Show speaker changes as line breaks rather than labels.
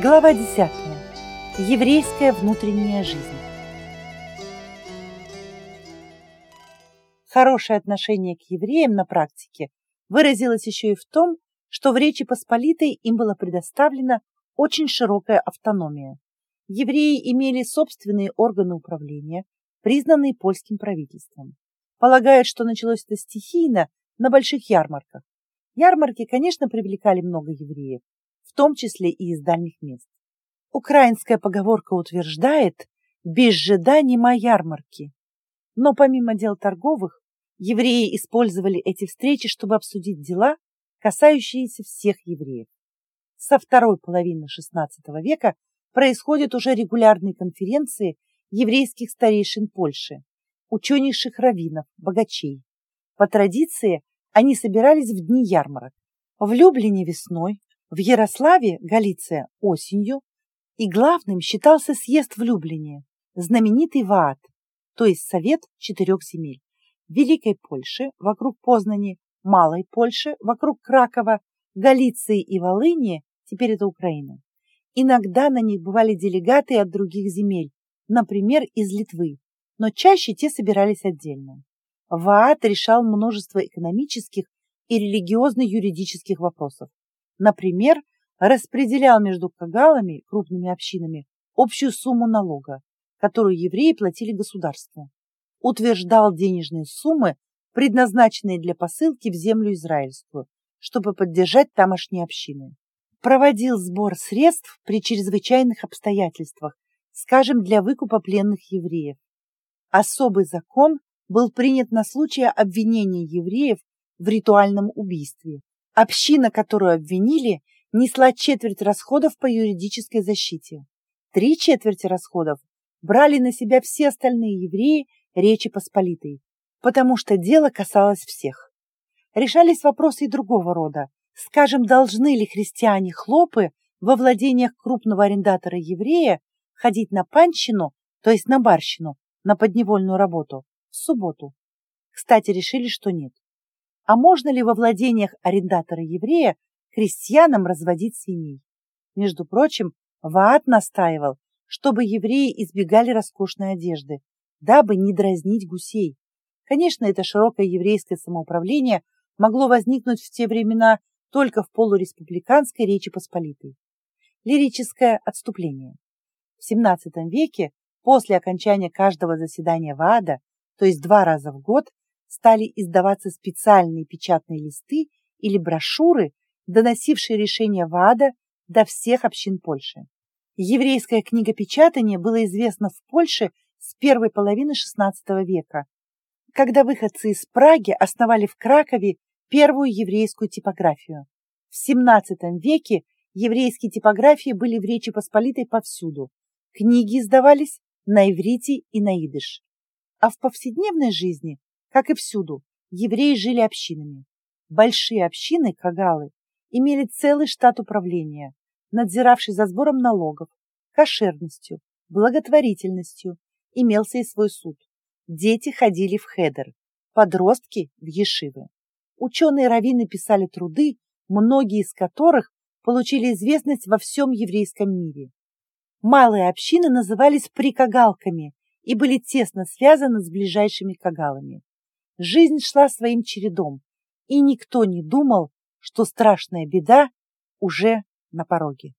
Глава 10. Еврейская внутренняя жизнь. Хорошее отношение к евреям на практике выразилось еще и в том, что в Речи Посполитой им была предоставлена очень широкая автономия. Евреи имели собственные органы управления, признанные польским правительством. Полагают, что началось это стихийно на больших ярмарках. Ярмарки, конечно, привлекали много евреев, в том числе и из дальних мест. Украинская поговорка утверждает «без жида нема ярмарки». Но помимо дел торговых, евреи использовали эти встречи, чтобы обсудить дела, касающиеся всех евреев. Со второй половины XVI века происходят уже регулярные конференции еврейских старейшин Польши, ученейших раввинов, богачей. По традиции они собирались в дни ярмарок. В Люблине весной, в Ярославе, Галиция, осенью, и главным считался съезд в Люблине, знаменитый ВААТ, то есть Совет четырех земель. Великой Польши, вокруг Познани, Малой Польши, вокруг Кракова, Галиции и Волыни, теперь это Украина. Иногда на них бывали делегаты от других земель, например, из Литвы, но чаще те собирались отдельно. ВААТ решал множество экономических и религиозно-юридических вопросов. Например, распределял между кагалами, крупными общинами, общую сумму налога, которую евреи платили государству. Утверждал денежные суммы, предназначенные для посылки в землю израильскую, чтобы поддержать тамошние общины. Проводил сбор средств при чрезвычайных обстоятельствах, скажем, для выкупа пленных евреев. Особый закон был принят на случай обвинения евреев в ритуальном убийстве. Община, которую обвинили, несла четверть расходов по юридической защите. Три четверти расходов брали на себя все остальные евреи Речи Посполитой, потому что дело касалось всех. Решались вопросы и другого рода. Скажем, должны ли христиане-хлопы во владениях крупного арендатора-еврея ходить на панщину, то есть на барщину, на подневольную работу, в субботу? Кстати, решили, что нет а можно ли во владениях арендатора-еврея крестьянам разводить свиней. Между прочим, Ваат настаивал, чтобы евреи избегали роскошной одежды, дабы не дразнить гусей. Конечно, это широкое еврейское самоуправление могло возникнуть в те времена только в полуреспубликанской Речи Посполитой. Лирическое отступление. В XVII веке, после окончания каждого заседания ВААДа, то есть два раза в год, стали издаваться специальные печатные листы или брошюры, доносившие решения ВАДА до всех общин Польши. Еврейское книгопечатание было известно в Польше с первой половины XVI века, когда выходцы из Праги основали в Кракове первую еврейскую типографию. В XVII веке еврейские типографии были в Речи Посполитой повсюду. Книги издавались на иврите и на идыш. А в повседневной жизни как и всюду, евреи жили общинами. Большие общины, кагалы, имели целый штат управления, надзиравший за сбором налогов, кошерностью, благотворительностью, имелся и свой суд. Дети ходили в хедер, подростки в ешивы. Ученые-раввины писали труды, многие из которых получили известность во всем еврейском мире. Малые общины назывались прикагалками и были тесно связаны с ближайшими кагалами. Жизнь шла своим чередом, и никто не думал, что страшная беда уже на пороге.